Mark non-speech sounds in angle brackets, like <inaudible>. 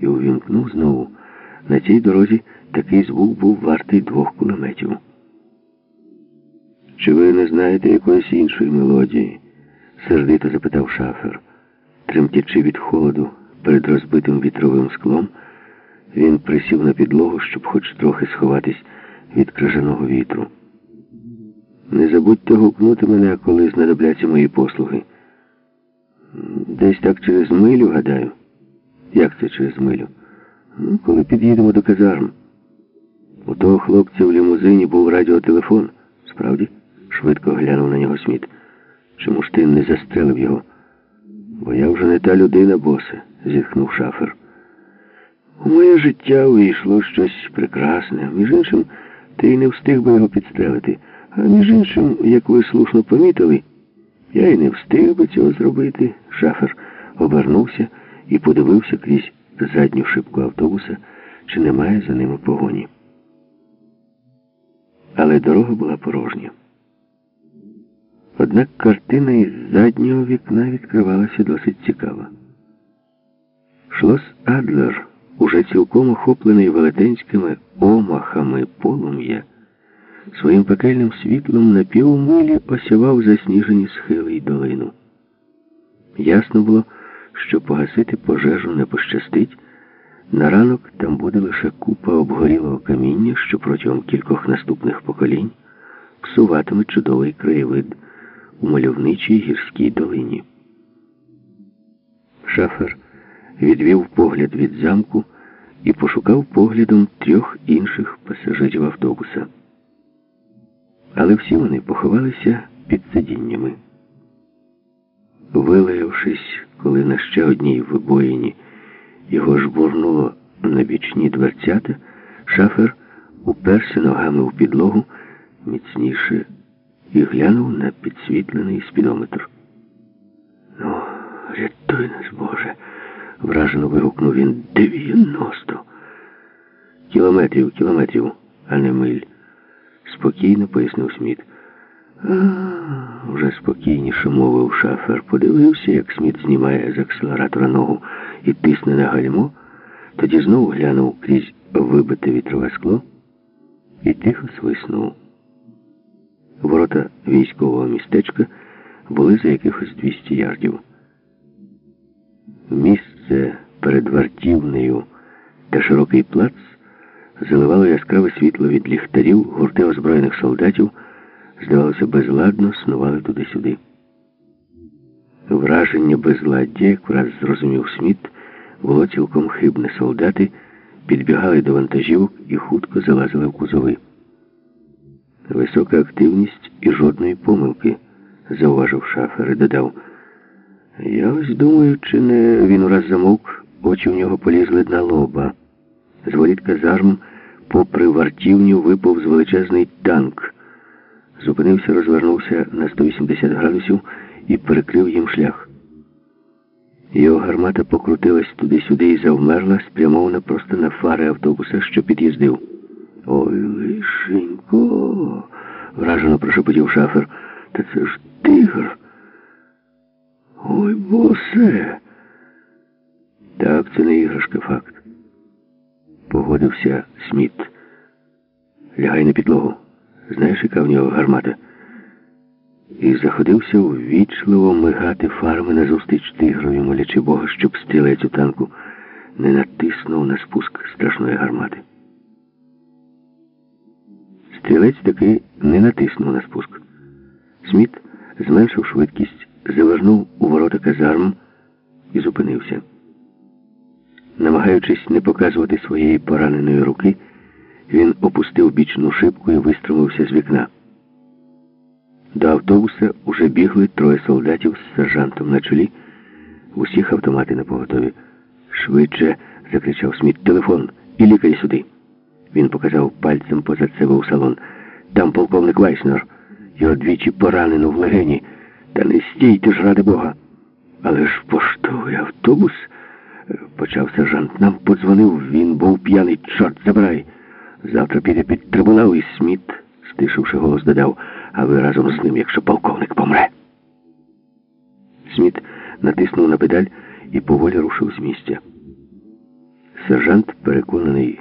і увімкнув знову. На цій дорозі такий звук був вартий двох кулеметів. Чи ви не знаєте якоїсь іншої мелодії? сердито запитав шафер. Тремтячи від холоду перед розбитим вітровим склом, він присів на підлогу, щоб хоч трохи сховатись від крижаного вітру. Не забудьте гукнути мене, коли знадобляться мої послуги. Десь так через милю, гадаю. Як це через милю? Ну, коли під'їдемо до казарм. У того хлопця в лімузині був радіотелефон. Справді? Швидко глянув на нього Сміт. Чому ж ти не застрелив його? Бо я вже не та людина, босе, зітхнув шафер. У моє життя увійшло щось прекрасне. Між іншим, ти й не встиг би його підстрелити. А між іншим, як ви слушно помітили, я й не встиг би цього зробити. Шафер обернувся і подивився крізь задню шибку автобуса, чи немає за ними погоні. Але дорога була порожня. Однак картина із заднього вікна відкривалася досить цікаво. Шлос Адлер, уже цілком охоплений велетенськими омахами полум'я, своїм пекельним світлом на півмилі осявав засніжені схили й долину. Ясно було, що погасити пожежу не пощастить. На ранок там буде лише купа обгорілого каміння, що протягом кількох наступних поколінь псуватиме чудовий краєвид у мальовничій гірській долині. Шафер відвів погляд від замку і пошукав поглядом трьох інших пасажирів автобуса. Але всі вони поховалися під сидіннями. Вилаявшись, коли на ще одній вибоїні його жбурнуло на бічні дверцята, шафер уперся ногами у підлогу міцніше і глянув на підсвітлений спідометр. Ну, рятуй нас, Боже, вражено вигукнув він. Дев'яносто. Кілометрів, кілометрів, а не миль. Спокійно пояснив Сміт. <gasps> Вже спокійніше мовив шафер. Подивився, як Сміт знімає з акселератора ногу і тисне на гальмо, тоді знову глянув крізь вибите вітрове скло і тихо свиснув. Ворота військового містечка були за якихось 200 ярдів. Місце перед вартівнею та широкий плац заливало яскраве світло від ліхтарів, гурти озброєних солдатів, здавалося, безладно снували туди-сюди. Враження безладдя, як враз зрозумів Сміт, було цілком хибне. Солдати підбігали до вантажівок і хутко залазили в кузови. Висока активність і жодної помилки, зауважив шафер і додав. Я ось думаю, чи не він ураз замовк, очі в нього полізли на лоба. З воріт казарм, попри вартівню, випав з величезний танк. Зупинився, розвернувся на 180 градусів і перекрив їм шлях. Його гармата покрутилась туди-сюди і завмерла, спрямована просто на фари автобуса, що під'їздив. Ой, лишенько, вражено прошепотів шафер. Та це ж тигр. Ой, босе. Так, це не іграшка, факт. Погодився Сміт. Лягай на підлогу. Знаєш, яка в нього гармата? І заходився ввічливо мигати фарми назустріч тигрові, молячи Бога, щоб стрілець у танку не натиснув на спуск страшної гармати. Стрілець таки не натиснув на спуск. Сміт зменшив швидкість, завернув у ворота казарм і зупинився. Намагаючись не показувати своєї пораненої руки, він опустив бічну шибку і виструмився з вікна. До автобуса уже бігли троє солдатів з сержантом на чолі. Усіх автомати на поготові. Швидше, закричав Сміт, телефон і лікарі сюди. Він показав пальцем позад себе у салон. Там полковник Вайснер. Його двічі поранено в легені. Та не стійте ж, ради Бога. Але ж поштовий автобус, почав сержант. Нам подзвонив, він був п'яний, чорт забирай. Завтра піде під трибунал і Сміт, стишивши голос, додав, а ви разом з ним, якщо полковник помре. Сміт натиснув на педаль і поволі рушив з місця. Сержант переконаний,